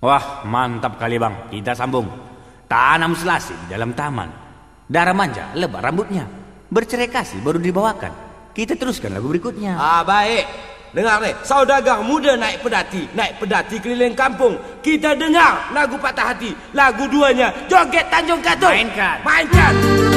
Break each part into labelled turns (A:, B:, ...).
A: Wah, mantap kali bang. Kita sambung. Tanam selasi di dalam taman. Darah manja, lebar rambutnya. Bercerai kasih baru dibawakan. Kita teruskan lagu berikutnya.
B: Ah, baik. Dengar ni, saudagar muda naik pedati, naik pedati keliling kampung. Kita dengar lagu patah hati, lagu duanya Joget Tanjung Katung.
A: Mainkan.
B: Mainkan.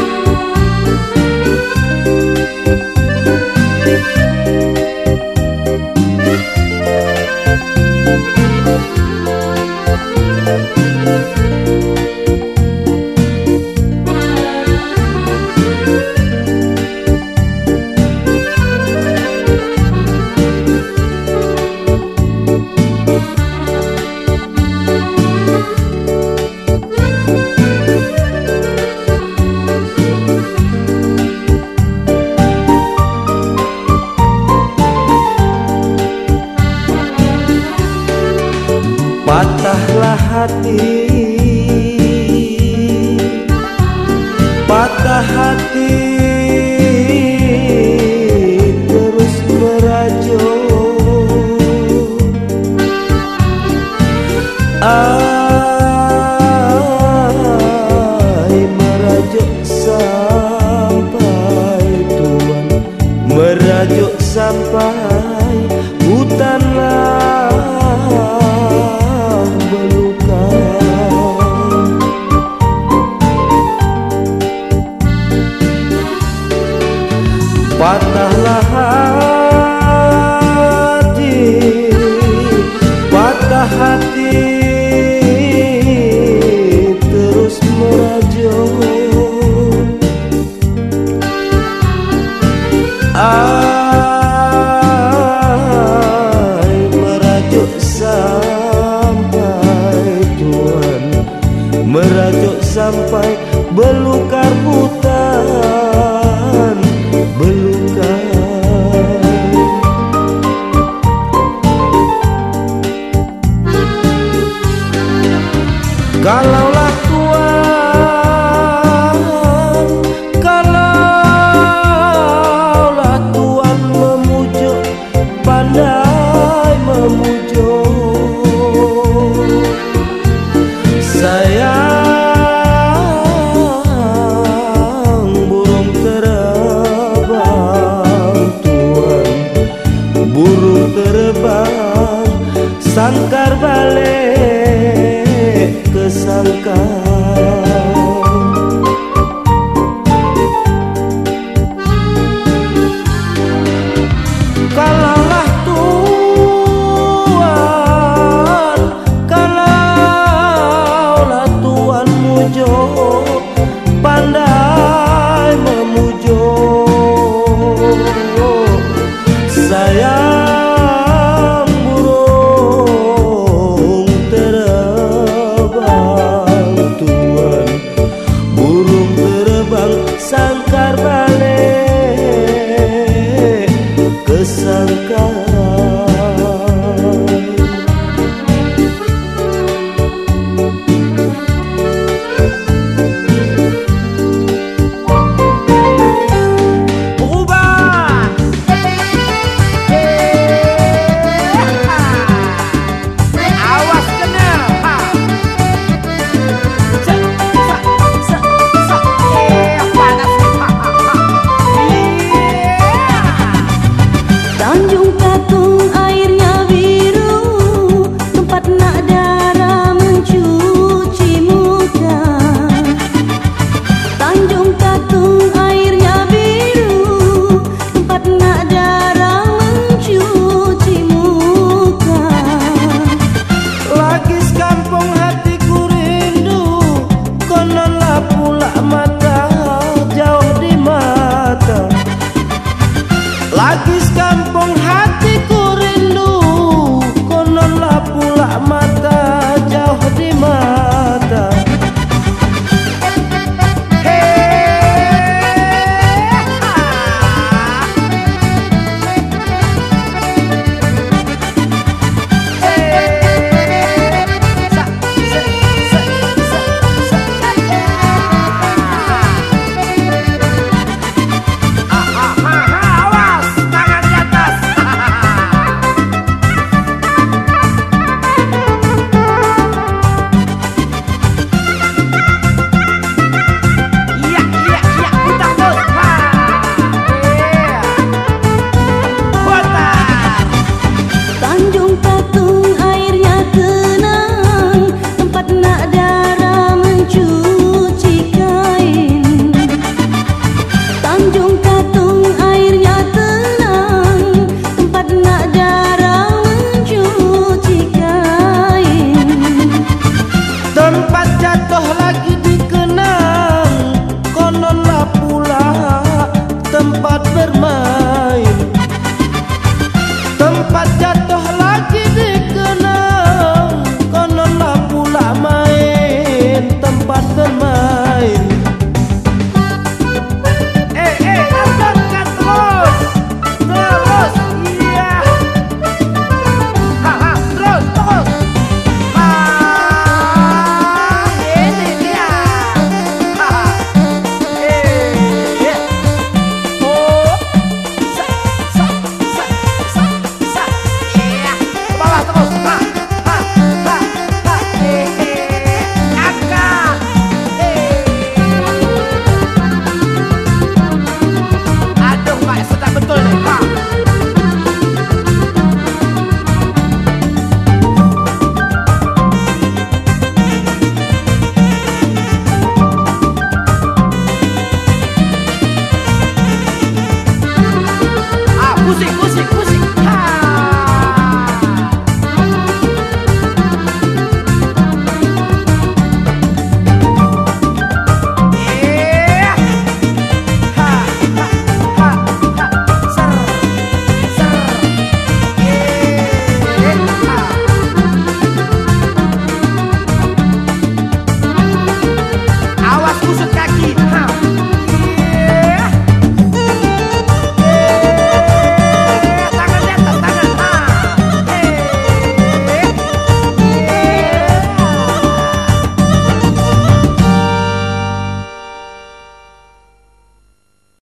C: Patahlah hati Patah hati Terus merajuk Ay merajuk sampai Tuhan Merajuk sampai belukar hutan
D: sky Lompat jatuh
C: lagi